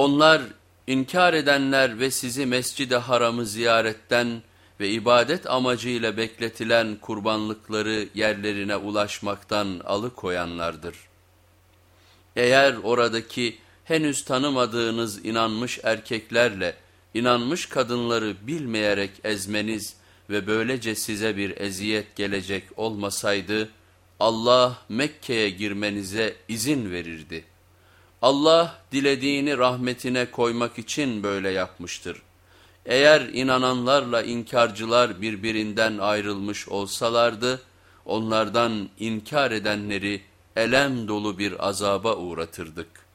Onlar inkar edenler ve sizi mescid-i haramı ziyaretten ve ibadet amacıyla bekletilen kurbanlıkları yerlerine ulaşmaktan alıkoyanlardır. Eğer oradaki henüz tanımadığınız inanmış erkeklerle inanmış kadınları bilmeyerek ezmeniz ve böylece size bir eziyet gelecek olmasaydı Allah Mekke'ye girmenize izin verirdi. Allah dilediğini rahmetine koymak için böyle yapmıştır. Eğer inananlarla inkarcılar birbirinden ayrılmış olsalardı, onlardan inkar edenleri elem dolu bir azaba uğratırdık.